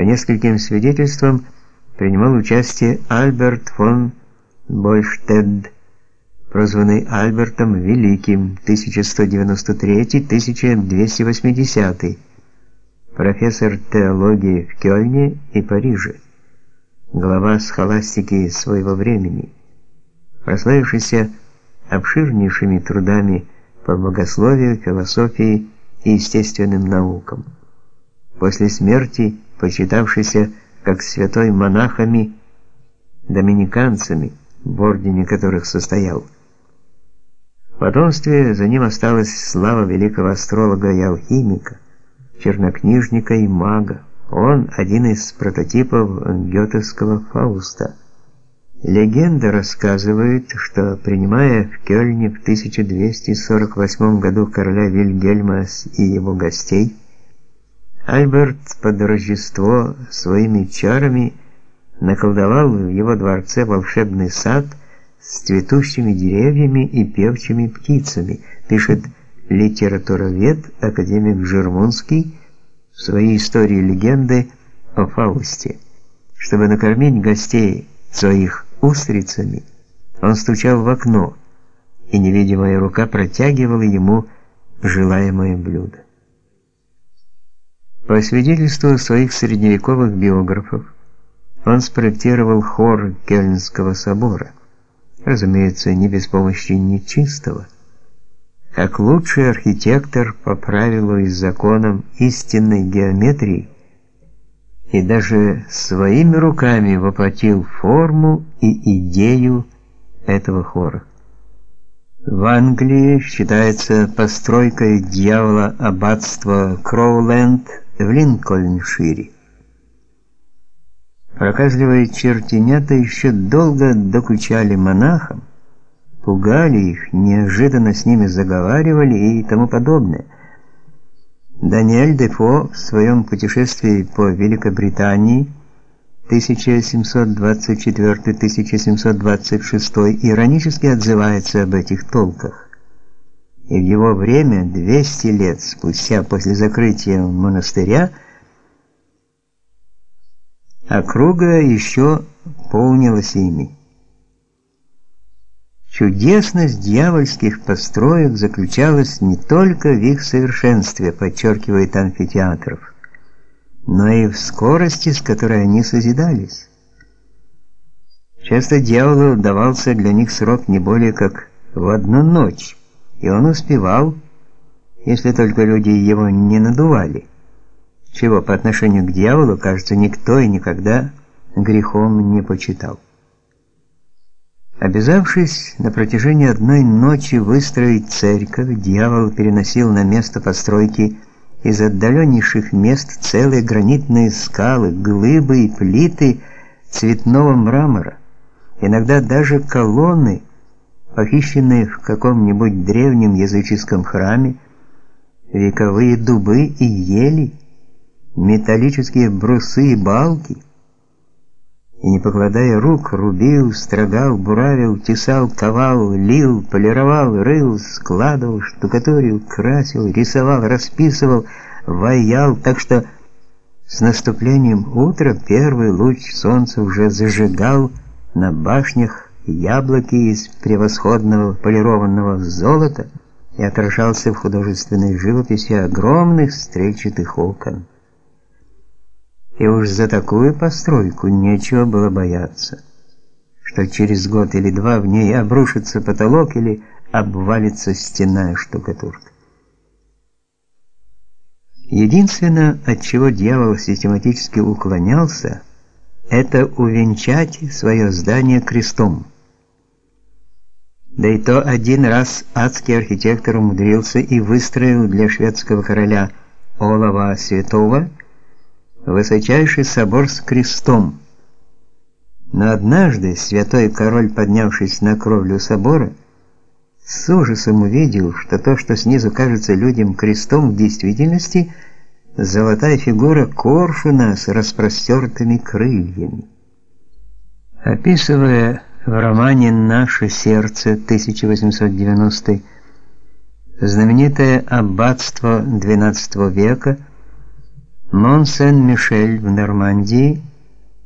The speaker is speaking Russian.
По нескольким свидетельствам принимал участие Альберт фон Больштедт, прозванный Альбертом Великим, 1193-1280, профессор теологии в Кёльне и Париже, глава схоластики своего времени, прославившийся обширнейшими трудами по богословию, философии и естественным наукам. После смерти почитавшийся как святой монахами доминиканцами, в ордене которых состоял. В потомстве за ним осталась слава великого астролога и алхимика, чернокнижника и мага. Он один из прототипов гётовского Фауста. Легенда рассказывает, что принимая в Кёльне в 1248 году короля Вильгельма и его гостей, Альберт под Рождество своими чарами наколдовал в его дворце волшебный сад с цветущими деревьями и певчими птицами, пишет литературовед академик Жермунский в своей истории легенды о Фаусте. Чтобы накормить гостей своих устрицами, он стучал в окно, и невидимая рука протягивала ему желаемое блюдо. По свидетельству своих средневековых биографов, он спроектировал хор Кёльнского собора, разумеется, не без помощи нечистого, как лучший архитектор по правилу и законам истинной геометрии, и даже своими руками воплотил форму и идею этого хора. В Англии считается постройкой дьявола аббатства Кроуленд в Линкольншире. Проказливые чертенята еще долго докучали монахам, пугали их, неожиданно с ними заговаривали и тому подобное – Даниэль Дефо в своем путешествии по Великобритании 1724-1726 иронически отзывается об этих толках. И в его время, 200 лет спустя после закрытия монастыря, округа еще полнилась ими. Чудесность дьявольских построек заключалась не только в их совершенстве, подчеркивает амфитеатров, но и в скорости, с которой они созидались. Часто дьяволу давался для них срок не более как в одну ночь, и он успевал, если только люди его не надували, чего по отношению к дьяволу, кажется, никто и никогда грехом не почитал. Обязавшись на протяжении одной ночи выстроить церковь, дьявол переносил на место постройки из отдаленнейших мест целые гранитные скалы, глыбы и плиты цветного мрамора, иногда даже колонны, похищенные в каком-нибудь древнем языческом храме, вековые дубы и ели, металлические брусы и балки – и, не покладая рук, рубил, строгал, буравил, тесал, ковал, лил, полировал, рыл, складывал, штукатурил, красил, рисовал, расписывал, ваял, так что с наступлением утра первый луч солнца уже зажигал на башнях яблоки из превосходного полированного золота и отражался в художественной живописи огромных стрельчатых окон и уж за такую постройку нечего было бояться, что через год или два в ней обрушится потолок или обвалится стенная штукатурка. Единственное, от чего дьявол систематически уклонялся, это увенчать свое здание крестом. Да и то один раз адский архитектор умудрился и выстроил для шведского короля Олава Святого высочайший собор с крестом. Но однажды святой король, поднявшись на кровлю собора, с ужасом увидел, что то, что снизу кажется людям крестом, в действительности золотая фигура коршуна с распростертыми крыльями. Описывая в романе Наше сердце 1890 знаменитое аббатство XII века Мон-Сен-Мишель в Нормандии